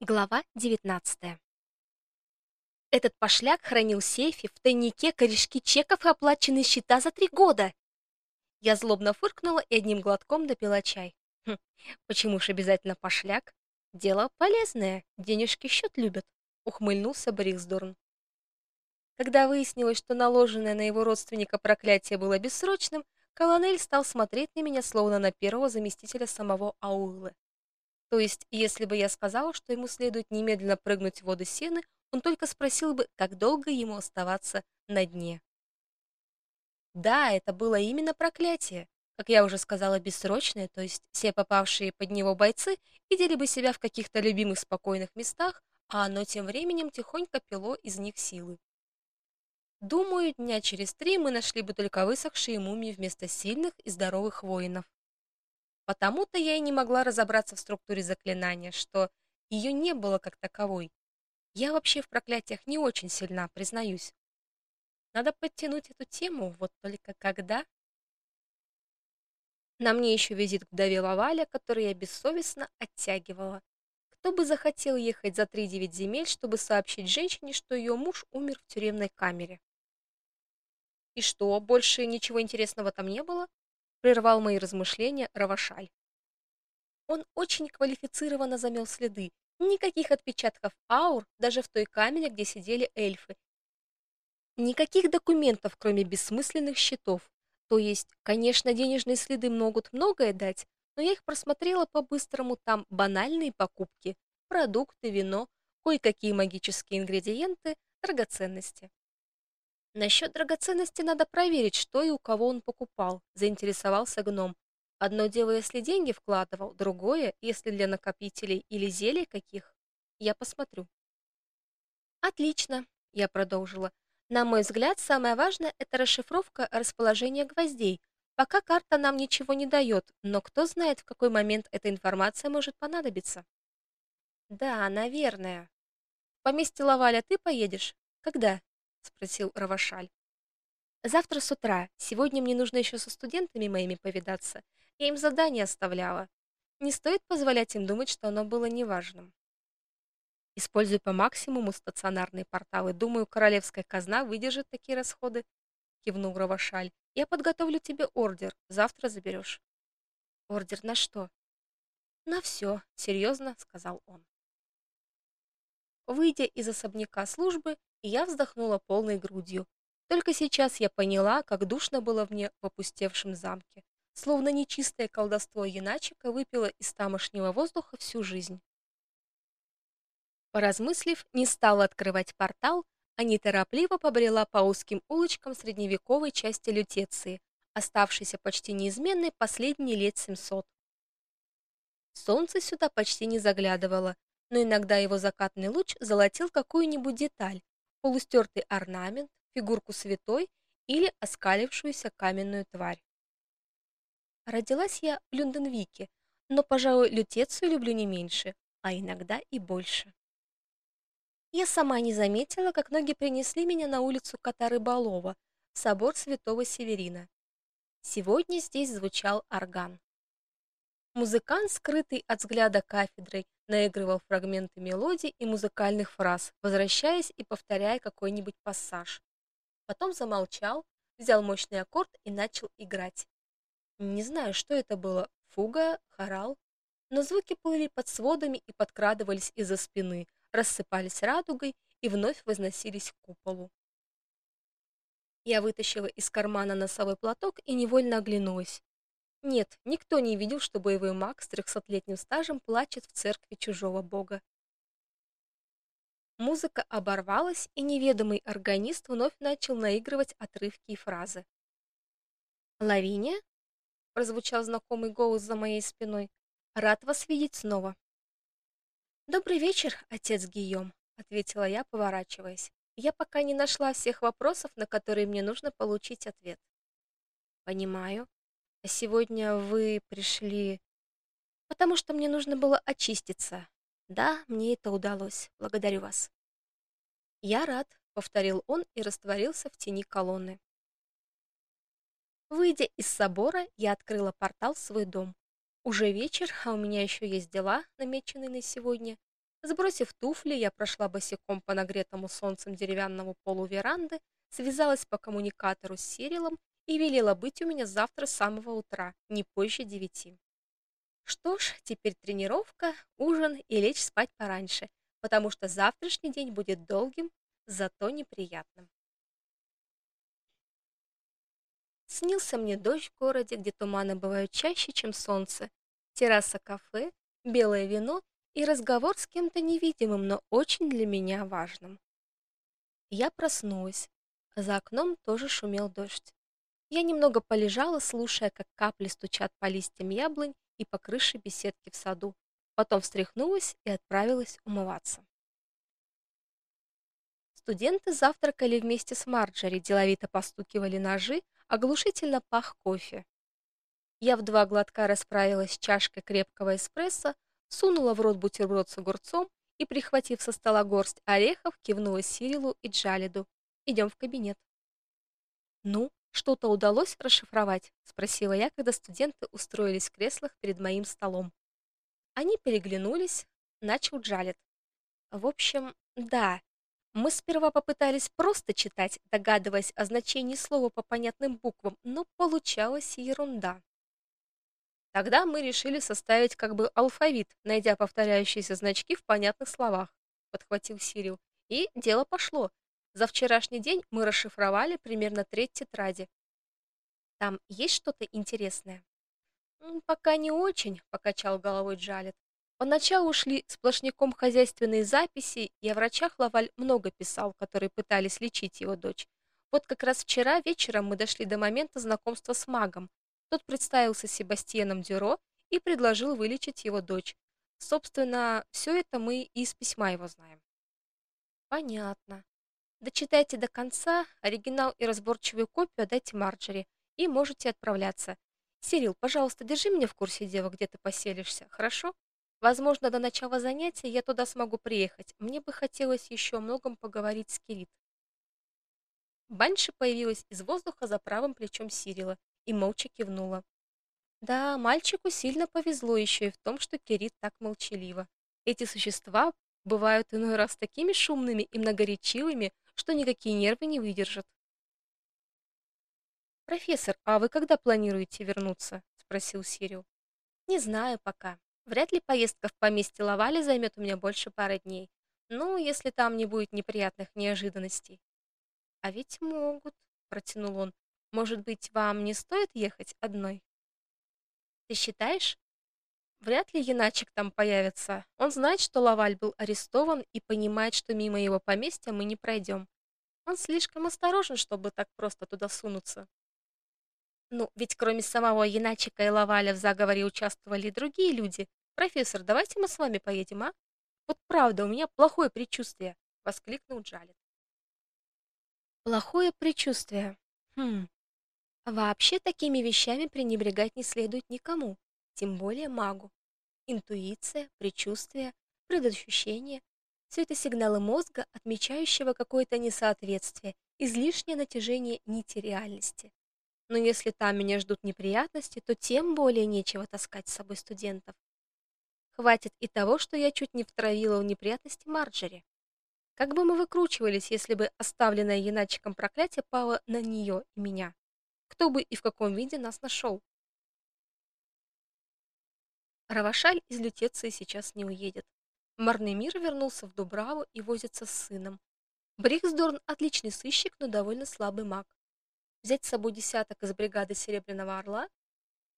Глава 19. Этот пошляк хранил в сейфе в тайнике корешки чеков и оплаченные счета за три года. Я злобно фыркнула и одним глотком допила чай. Хм, почему ж обязательно пошляк? Дело полезное, денежки счет любят, ухмыльнулся Борисдорн. Когда выяснилось, что наложенное на его родственника проклятие было бессрочным, колонель стал смотреть на меня словно на первого заместителя самого Аулы. То есть, если бы я сказала, что ему следует немедленно прыгнуть в воду сены, он только спросил бы, как долго ему оставаться на дне. Да, это было именно проклятие. Как я уже сказала, бессрочное, то есть все попавшие под него бойцы видели бы себя в каких-то любимых спокойных местах, а оно тем временем тихонько пило из них силы. Думаю, дня через три мы нашли бы только высохшие мумии вместо сильных и здоровых воинов. Потому-то я и не могла разобраться в структуре заклинания, что ее не было как таковой. Я вообще в проклятиях не очень сильна, признаюсь. Надо подтянуть эту тему, вот только когда? На мне еще визит к вдове Лаваля, который я бессовестно оттягивала. Кто бы захотел ехать за три девять земель, чтобы сообщить женщине, что ее муж умер в тюремной камере? И что, больше ничего интересного там не было? Прервал мои размышления Равашаль. Он очень квалифицированно замел следы. Никаких отпечатков аур даже в той камере, где сидели эльфы. Никаких документов, кроме бессмысленных счетов. То есть, конечно, денежные следы могут многое дать, но я их просмотрела по-быстрому, там банальные покупки, продукты, вино, кое-какие магические ингредиенты, драгоценности. Насчет драгоценности надо проверить, что и у кого он покупал, заинтересовался гном. Одно дело, если деньги вкладывал, другое, если для накопителей или зелий каких. Я посмотрю. Отлично, я продолжила. На мой взгляд, самое важное это расшифровка расположения гвоздей. Пока карта нам ничего не дает, но кто знает, в какой момент эта информация может понадобиться. Да, наверное. В поместье Лаваля ты поедешь? Когда? Спросил Равашаль. Завтра с утра. Сегодня мне нужно еще со студентами моими повидаться. Я им задание оставляла. Не стоит позволять им думать, что оно было неважным. Используй по максимуму стационарные порталы. Думаю, королевская казна выдержит такие расходы, кивнул Равашаль. Я подготовлю тебе ордер. Завтра заберешь». Ордер на что? На все, серьезно сказал он. Выйдя из особняка службы, я вздохнула полной грудью. Только сейчас я поняла, как душно было мне в опустевшем замке, словно нечистое колдовство Яначика выпило из тамошнего воздуха всю жизнь. Поразмыслив, не стала открывать портал, а неторопливо побрела по узким улочкам средневековой части Лютеции, оставшейся почти неизменной последние лет 700. Солнце сюда почти не заглядывало, но иногда его закатный луч золотил какую-нибудь деталь, полустертый орнамент, фигурку святой или оскалившуюся каменную тварь. Родилась я в Люнденвике, но, пожалуй, лютецию люблю не меньше, а иногда и больше. Я сама не заметила, как ноги принесли меня на улицу Кота-Рыболова, в собор Святого Северина. Сегодня здесь звучал орган. Музыкант, скрытый от взгляда кафедрой, наигрывал фрагменты мелодий и музыкальных фраз, возвращаясь и повторяя какой-нибудь пассаж. Потом замолчал, взял мощный аккорд и начал играть. Не знаю, что это было, фуга, хорал, но звуки плыли под сводами и подкрадывались из-за спины, рассыпались радугой и вновь возносились к куполу. Я вытащила из кармана носовой платок и невольно оглянулась. Нет, никто не видел, что боевой маг с трехсотлетним стажем плачет в церкви чужого бога. Музыка оборвалась, и неведомый органист вновь начал наигрывать отрывки и фразы. «Лавиния?» — прозвучал знакомый голос за моей спиной. «Рад вас видеть снова». «Добрый вечер, отец Гийом», — ответила я, поворачиваясь. «Я пока не нашла всех вопросов, на которые мне нужно получить ответ». «Понимаю», а сегодня вы пришли, потому что мне нужно было очиститься. Да, мне это удалось. Благодарю вас. Я рад, повторил он и растворился в тени колонны. Выйдя из собора, я открыла портал в свой дом. Уже вечер, а у меня еще есть дела, намеченные на сегодня. Сбросив туфли, я прошла босиком по нагретому солнцем деревянному полу веранды, связалась по коммуникатору с Сирилом и велела быть у меня завтра с самого утра, не позже девяти. Что ж, теперь тренировка, ужин и лечь спать пораньше, потому что завтрашний день будет долгим, зато неприятным. Снился мне дождь в городе, где туманы бывают чаще, чем солнце, терраса кафе, белое вино и разговор с кем-то невидимым, но очень для меня важным. Я проснулась. За окном тоже шумел дождь. Я немного полежала, слушая, как капли стучат по листьям яблонь и по крыше беседки в саду. Потом встряхнулась и отправилась умываться. Студенты завтракали вместе с Марджери, деловито постукивали ножи, оглушительно пах кофе. Я в два глотка расправилась с чашкой крепкого эспрессо, сунула в рот бутерброд с огурцом и, прихватив со стола горсть орехов, кивнула Сирилу и Джалиду. «Идем в кабинет». «Ну, что-то удалось расшифровать?» — спросила я, когда студенты устроились в креслах перед моим столом. Они переглянулись, начал Джалид. «В общем, да, мы сперва попытались просто читать, догадываясь о значении слова по понятным буквам, но получалась ерунда. Тогда мы решили составить как бы алфавит, найдя повторяющиеся значки в понятных словах, подхватил Сирил. И дело пошло. За вчерашний день мы расшифровали примерно треть тетради. Там есть что-то интересное? Пока не очень, покачал головой Джалет. Поначалу ушли сплошняком хозяйственные записи, и о врачах Лаваль много писал, которые пытались лечить его дочь. Вот как раз вчера вечером мы дошли до момента знакомства с магом. Тот представился Себастьяном Дюро и предложил вылечить его дочь. Собственно, все это мы из письма его знаем. Понятно. Дочитайте до конца, оригинал и разборчивую копию отдайте Марджери, и можете отправляться. Сирил, пожалуйста, держи меня в курсе дела, где ты поселишься, хорошо? Возможно, до начала занятия я туда смогу приехать. Мне бы хотелось еще многом поговорить с Кирит. Банши появилась из воздуха за правым плечом Сирила и молча кивнула. Да, мальчику сильно повезло еще и в том, что Кирит так молчалива. Эти существа бывают иной раз такими шумными и многоречивыми, что никакие нервы не выдержат. Профессор, а вы когда планируете вернуться? спросил Сирил. Не знаю пока. Вряд ли поездка в поместье Лавали займет у меня больше пары дней. Ну, если там не будет неприятных неожиданностей. А ведь могут, протянул он. Может быть, вам не стоит ехать одной? Ты считаешь? Вряд ли Яначек там появится. Он знает, что Лаваль был арестован и понимает, что мимо его поместья мы не пройдем. Он слишком осторожен, чтобы так просто туда сунуться. Ну, ведь кроме самого Яначика и Лаваля в заговоре участвовали и другие люди, «Профессор, давайте мы с вами поедем, а? Вот правда, у меня плохое предчувствие», — воскликнул Джалет. «Плохое предчувствие. Хм. Вообще такими вещами пренебрегать не следует никому, тем более магу. Интуиция, предчувствие, предощущение — все это сигналы мозга, отмечающего какое-то несоответствие, излишнее натяжение нити реальности. Но если там меня ждут неприятности, то тем более нечего таскать с собой студентов. Хватит и того, что я чуть не втравила в неприятности Марджери. Как бы мы выкручивались, если бы оставленное Яначиком проклятие пало на нее и меня? Кто бы и в каком виде нас нашел? Равашаль из Лютеции сейчас не уедет. Марный мир вернулся в Дубраву и возится с сыном. Бриксдорн отличный сыщик, но довольно слабый маг. Взять с собой десяток из бригады Серебряного Орла?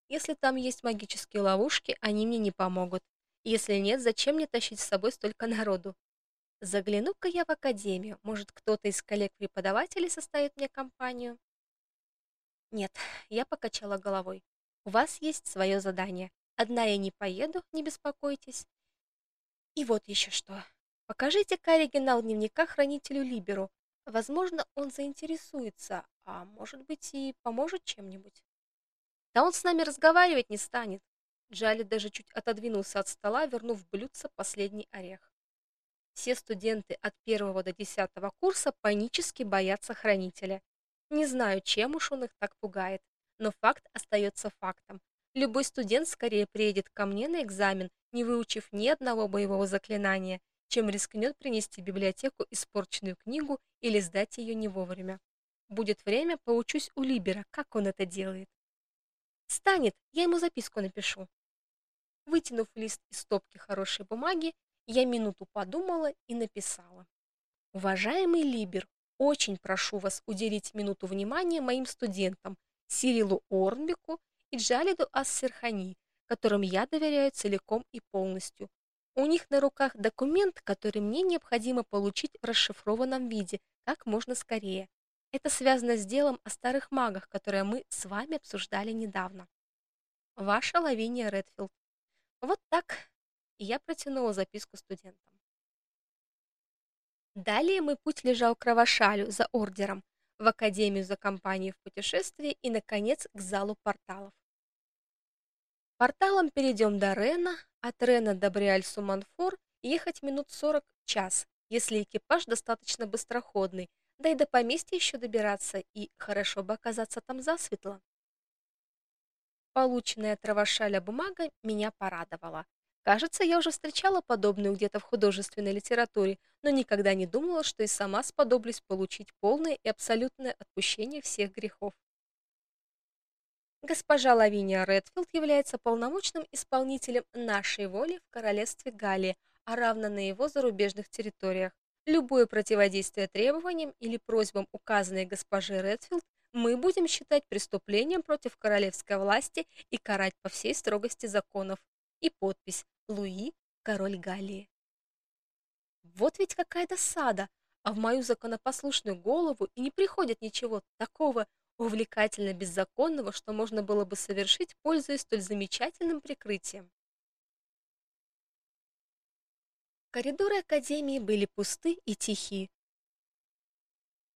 Если там есть магические ловушки, они мне не помогут. Если нет, зачем мне тащить с собой столько народу? Загляну-ка я в академию. Может, кто-то из коллег-преподавателей составит мне компанию? Нет, я покачала головой. У вас есть свое задание. Одна я не поеду, не беспокойтесь. И вот еще что. Покажите-ка оригинал дневника хранителю Либеру. Возможно, он заинтересуется, а может быть и поможет чем-нибудь. Да он с нами разговаривать не станет. Джали даже чуть отодвинулся от стола, вернув блюдце последний орех. Все студенты от первого до десятого курса панически боятся хранителя. Не знаю, чем уж он их так пугает, но факт остается фактом. Любой студент скорее приедет ко мне на экзамен, не выучив ни одного боевого заклинания, чем рискнет принести в библиотеку испорченную книгу или сдать ее не вовремя. Будет время, поучусь у Либера, как он это делает. Станет, я ему записку напишу. Вытянув лист из стопки хорошей бумаги, я минуту подумала и написала. Уважаемый Либер, очень прошу вас уделить минуту внимания моим студентам Сирилу Орнбеку и Джалиду Ассерхани, которым я доверяю целиком и полностью. У них на руках документ, который мне необходимо получить в расшифрованном виде как можно скорее. Это связано с делом о старых магах, которое мы с вами обсуждали недавно. Ваша Лавиния Редфилд. Вот так. И я протянула записку студентам. Далее мой путь лежал к Равашалю за ордером, в Академию за компанию в путешествии и, наконец, к залу порталов. Порталом перейдем до Рена, от Рена до Бриаль-Суманфор ехать минут 40 час, если экипаж достаточно быстроходный, да и до поместья еще добираться, и хорошо бы оказаться там засветло. Полученная от бумага меня порадовала. Кажется, я уже встречала подобную где-то в художественной литературе, но никогда не думала, что и сама сподоблюсь получить полное и абсолютное отпущение всех грехов. Госпожа Лавиния Редфилд является полномочным исполнителем нашей воли в королевстве Галлии, а равно на его зарубежных территориях. Любое противодействие требованиям или просьбам указанной госпожи Редфилд мы будем считать преступлением против королевской власти и карать по всей строгости законов. И подпись Луи, король Галлии. Вот ведь какая досада, а в мою законопослушную голову и не приходит ничего такого увлекательно беззаконного, что можно было бы совершить, пользуясь столь замечательным прикрытием. Коридоры академии были пусты и тихи.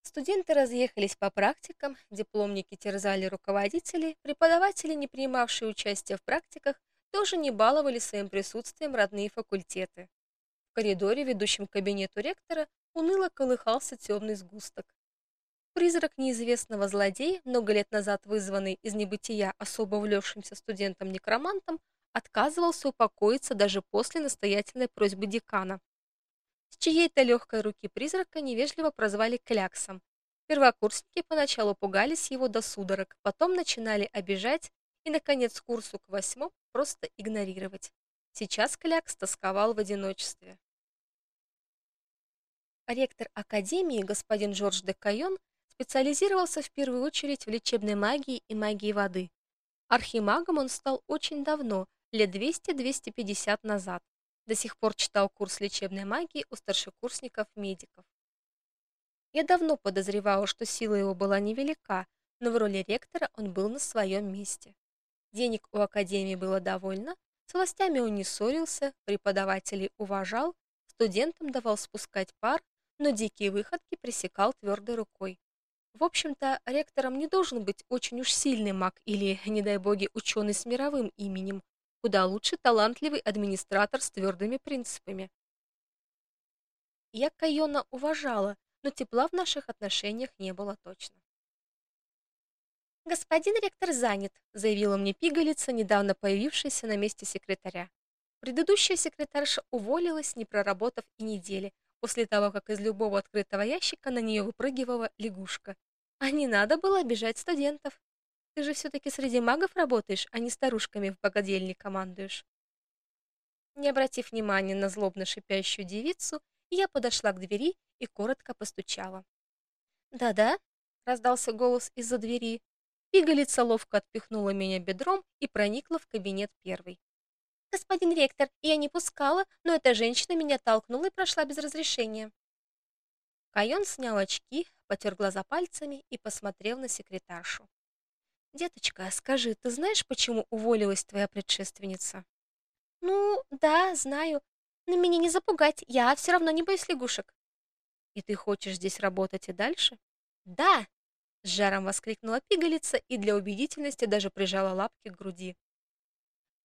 Студенты разъехались по практикам, дипломники терзали руководителей, преподаватели, не принимавшие участие в практиках, тоже не баловали своим присутствием родные факультеты. В коридоре, ведущем к кабинету ректора, уныло колыхался темный сгусток. Призрак неизвестного злодея, много лет назад вызванный из небытия особо увлечшимся студентом-некромантом, отказывался упокоиться даже после настоятельной просьбы декана. С чьей-то легкой руки призрака невежливо прозвали кляксом. Первокурсники поначалу пугались его до судорог, потом начинали обижать и, наконец, курсу к восьмому просто игнорировать. Сейчас клякс тосковал в одиночестве. Ректор Академии, господин Жорж де Кайон, специализировался в первую очередь в лечебной магии и магии воды. Архимагом он стал очень давно, лет 200-250 назад. До сих пор читал курс лечебной магии у старшекурсников-медиков. Я давно подозревала, что сила его была невелика, но в роли ректора он был на своем месте. Денег у академии было довольно, с властями он не ссорился, преподавателей уважал, студентам давал спускать пар, но дикие выходки пресекал твердой рукой. В общем-то, ректором не должен быть очень уж сильный маг или, не дай боги, ученый с мировым именем. Куда лучше талантливый администратор с твердыми принципами. Я Кайона уважала, но тепла в наших отношениях не было точно. «Господин ректор занят», — заявила мне пигалица, недавно появившаяся на месте секретаря. Предыдущая секретарша уволилась, не проработав и недели, после того, как из любого открытого ящика на нее выпрыгивала лягушка. А не надо было обижать студентов. Ты же все-таки среди магов работаешь, а не старушками в богадельне командуешь. Не обратив внимания на злобно шипящую девицу, я подошла к двери и коротко постучала. «Да-да», — раздался голос из-за двери. Пигалица ловко отпихнула меня бедром и проникла в кабинет первой. «Господин ректор, я не пускала, но эта женщина меня толкнула и прошла без разрешения». Кайон снял очки, потер глаза пальцами и посмотрел на секретаршу. «Деточка, скажи, ты знаешь, почему уволилась твоя предшественница?» «Ну, да, знаю. Но меня не запугать, я все равно не боюсь лягушек». «И ты хочешь здесь работать и дальше?» «Да!» — с жаром воскликнула пигалица и для убедительности даже прижала лапки к груди.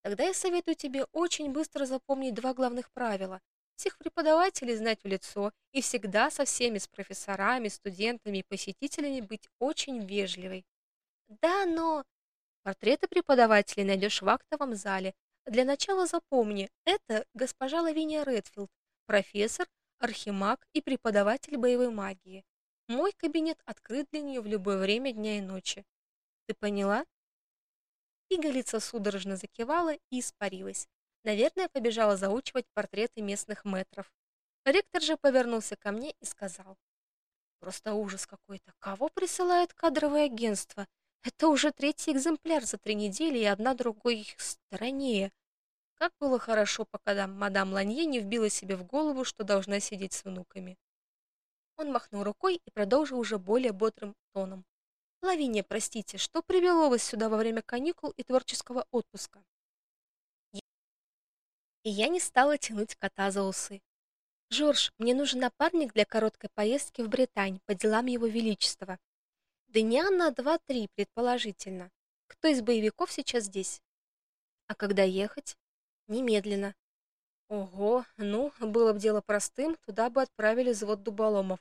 Тогда я советую тебе очень быстро запомнить два главных правила. Всех преподавателей знать в лицо и всегда со всеми с профессорами, студентами и посетителями быть очень вежливой. Да, но портреты преподавателей найдешь в актовом зале. Для начала запомни, это госпожа Лавиния Редфилд, профессор, архимаг и преподаватель боевой магии. Мой кабинет открыт для нее в любое время дня и ночи. Ты поняла? Пигалица судорожно закивала и испарилась. Наверное, побежала заучивать портреты местных мэтров. Ректор же повернулся ко мне и сказал. Просто ужас какой-то. Кого присылает кадровое агентство? Это уже третий экземпляр за три недели, и одна другой их страннее. Как было хорошо, пока мадам Ланье не вбила себе в голову, что должна сидеть с внуками. Он махнул рукой и продолжил уже более бодрым тоном. «Лавиния, простите, что привело вас сюда во время каникул и творческого отпуска?» И я не стала тянуть кота за усы. «Жорж, мне нужен напарник для короткой поездки в Британь по делам Его Величества. Дня на два-три, предположительно. Кто из боевиков сейчас здесь? А когда ехать? Немедленно. Ого, ну, было бы дело простым, туда бы отправили взвод дуболомов.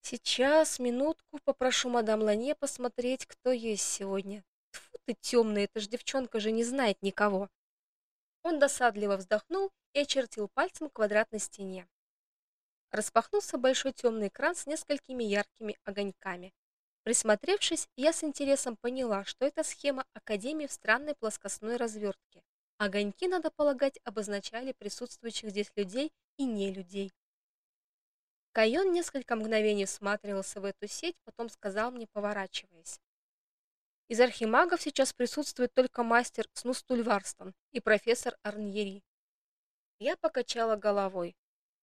Сейчас, минутку, попрошу мадам Лане посмотреть, кто есть сегодня. Тьфу ты темный, эта ж девчонка же не знает никого. Он досадливо вздохнул и очертил пальцем квадрат на стене. Распахнулся большой темный экран с несколькими яркими огоньками. Присмотревшись, я с интересом поняла, что это схема Академии в странной плоскостной развертке. Огоньки, надо полагать, обозначали присутствующих здесь людей и не людей. Кайон несколько мгновений всматривался в эту сеть, потом сказал мне, поворачиваясь. Из архимагов сейчас присутствует только мастер Снустульварстон и профессор Арньери. Я покачала головой.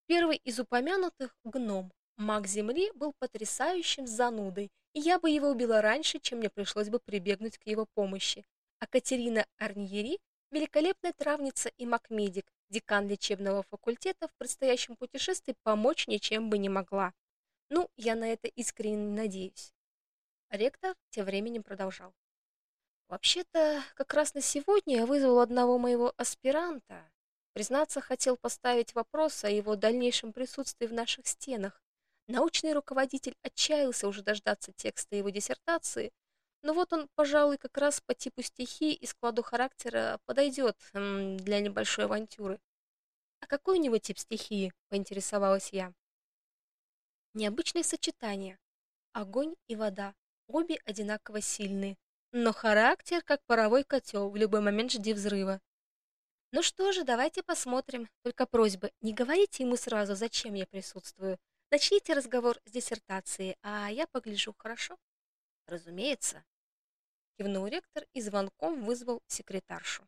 Первый из упомянутых — гном. Маг Земли был потрясающим занудой, и я бы его убила раньше, чем мне пришлось бы прибегнуть к его помощи. А Катерина Арньери — великолепная травница и маг-медик, декан лечебного факультета в предстоящем путешествии помочь ничем бы не могла. Ну, я на это искренне надеюсь. Ректор тем временем продолжал. Вообще-то, как раз на сегодня я вызвал одного моего аспиранта. Признаться, хотел поставить вопрос о его дальнейшем присутствии в наших стенах. Научный руководитель отчаялся уже дождаться текста его диссертации, но вот он, пожалуй, как раз по типу стихии и складу характера подойдет для небольшой авантюры. А какой у него тип стихии, поинтересовалась я. Необычное сочетание. Огонь и вода. Обе одинаково сильные, но характер как паровой котел, в любой момент жди взрыва. Ну что же, давайте посмотрим. Только просьба, не говорите ему сразу, зачем я присутствую. Начните разговор с диссертацией, а я погляжу, хорошо? Разумеется. Кивнул ректор и звонком вызвал секретаршу.